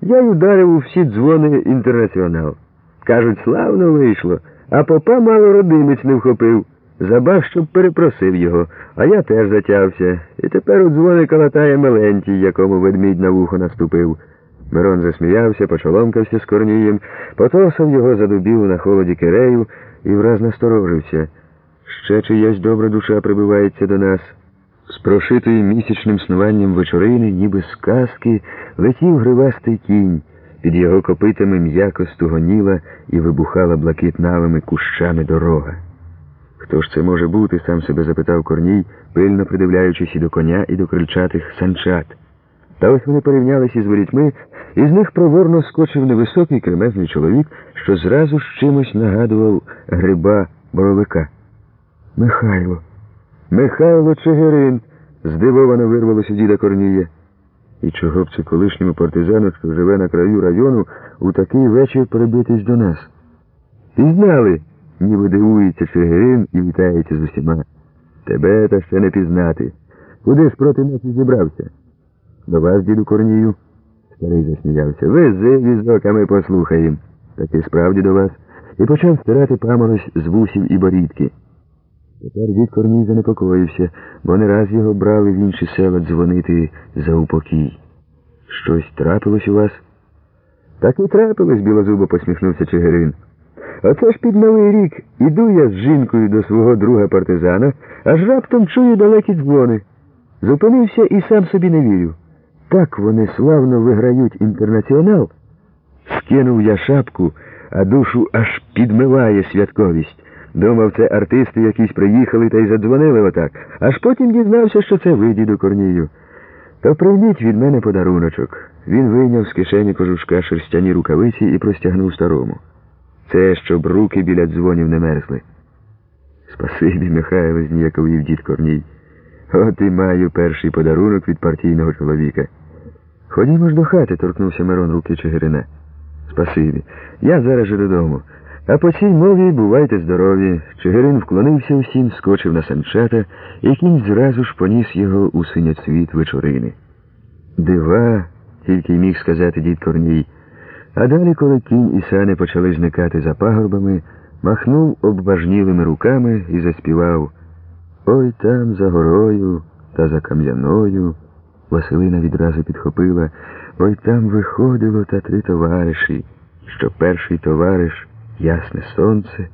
я й ударив у всі дзвони інтернаціонал. Кажуть, славно вийшло, а попа мало родимець не вхопив. Забав, щоб перепросив його, а я теж затявся. І тепер у дзвони калатає Мелентій, якому ведмідь на вухо наступив. Мирон засміявся, почоломкався з Корнієм, потовсав його задубів на холоді кирею і враз насторожився. Ще чиясь добра душа прибивається до нас. З прошитої місячним снуванням вечорини, ніби з казки, летів гривастий кінь. Під його копитами м'яко стугоніла і вибухала блакитнавими кущами дорога. Хто ж це може бути, сам себе запитав Корній, пильно придивляючись і до коня, і до крильчатих санчат. Та ось вони порівнялися із ворітьми, і з них проворно скочив невисокий кремезний чоловік, що зразу з чимось нагадував гриба боровика. Михайло. Михайло Чигирин, здивовано вирвалося діда Корнія. І чого б це колишньому партизану, що живе на краю району, у такий вечір прибитись до нас? Пізнали, ніби дивується Чигирин і вітається з усіма. Тебе та ще не пізнати. Куди ж проти нас і зібрався? До вас, діду Корнію. Старий засміявся. Вези візок, а ми послухаємо. Таки справді до вас. І почав стирати паморозь з вусів і борідки. Тепер дід Корній занепокоївся, бо не раз його брали в інші села дзвонити за упокій. Щось трапилось у вас? Так і трапилось, білозубо посміхнувся Чигирин. Оце ж під новий рік іду я з жінкою до свого друга партизана, аж раптом чую далекі дзвони. Зупинився і сам собі не вірю. Так вони славно виграють інтернаціонал. Скинув я шапку, а душу аж підмиває святковість. Думав, це артисти якісь приїхали та й задзвонили отак, аж потім дізнався, що це ви, діду Корнію. То прийміть від мене подаруночок. Він вийняв з кишені кожушка шерстяні рукавиці і простягнув старому. Це щоб руки біля дзвонів не мерзли. Спасибі, Михайло, зніяковів дід Корній. От і маю перший подарунок від партійного чоловіка. Ходімо ж до хати, торкнувся Мирон руки Чигирина. Спасибі. Я зараз же додому. А по цій мові бувайте здорові. Чигирин вклонився усім, скочив на санчата, і кінь зразу ж поніс його у синяцвіт вечорини. Дива, тільки й міг сказати дід Корній. А далі, коли кінь і сани почали зникати за пагорбами, махнув обважнілими руками і заспівав Ой там за горою та за кам'яною. Василина відразу підхопила Ой там виходило та три товариші, що перший товариш ясне сонце,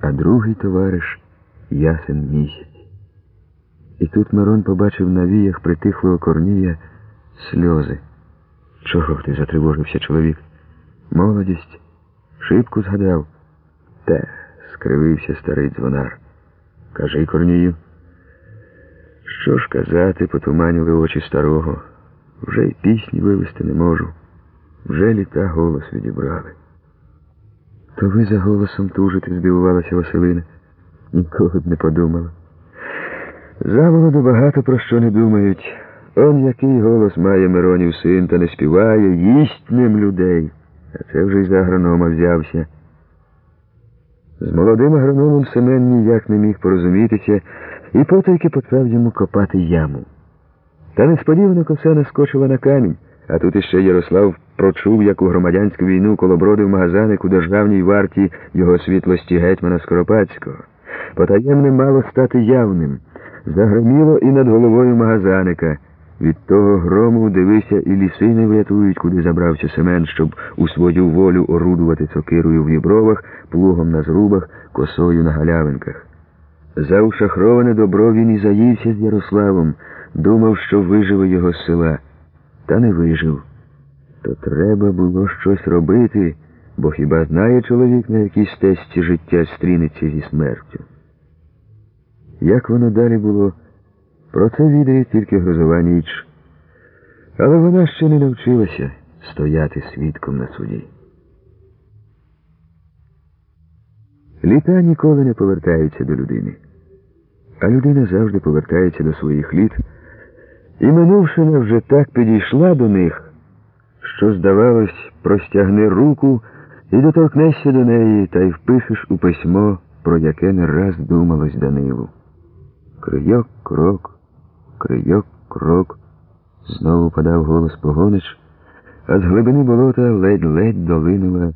а другий товариш ясен місяць. І тут Мирон побачив на віях притихлого корнія сльози. Чого ти затривожився чоловік? Молодість, шибку згадав. Те, скривився старий дзвонар. Кажи, Корнію. Що ж казати, потуманили очі старого. Вже й пісні вивести не можу. Вже літа голос відібрали. То ви за голосом тужите, здивувалася Василина. Нікого б не подумала. Заволоду багато про що не думають. Он який голос має Миронів син, та не співає, їсть ним людей. А це вже й за агронома взявся. З молодим агрономом Семен ніяк не міг порозумітися і потайки почав йому копати яму. Та несподівано коса наскочила на камінь, а тут іще Ярослав прочув, як у громадянську війну колобродив магазаник у державній варті його світлості гетьмана Скоропадського. Потаємне мало стати явним. Загроміло і над головою магазаника. Від того грому, дивися, і ліси не врятують, куди забрався Семен, щоб у свою волю орудувати сокирою в вібровах, плугом на зрубах, косою на галявинках. За ушахроване добро він і заївся з Ярославом, думав, що виживе його з села. Та не вижив. То треба було щось робити, бо хіба знає чоловік, на якій стесці життя стрінеться зі смертю. Як воно далі було? Про це відає тільки грозова ніч. Але вона ще не навчилася стояти свідком на суді. Літа ніколи не повертаються до людини, а людина завжди повертається до своїх літ, і минувшина вже так підійшла до них, що, здавалось, простягни руку і доторкнешся до неї та й впишеш у письмо, про яке не раз думалось Данилу. Крийок, крок. Крийок, крок, знову подав голос Погонич, а з глибини болота ледь-ледь долинула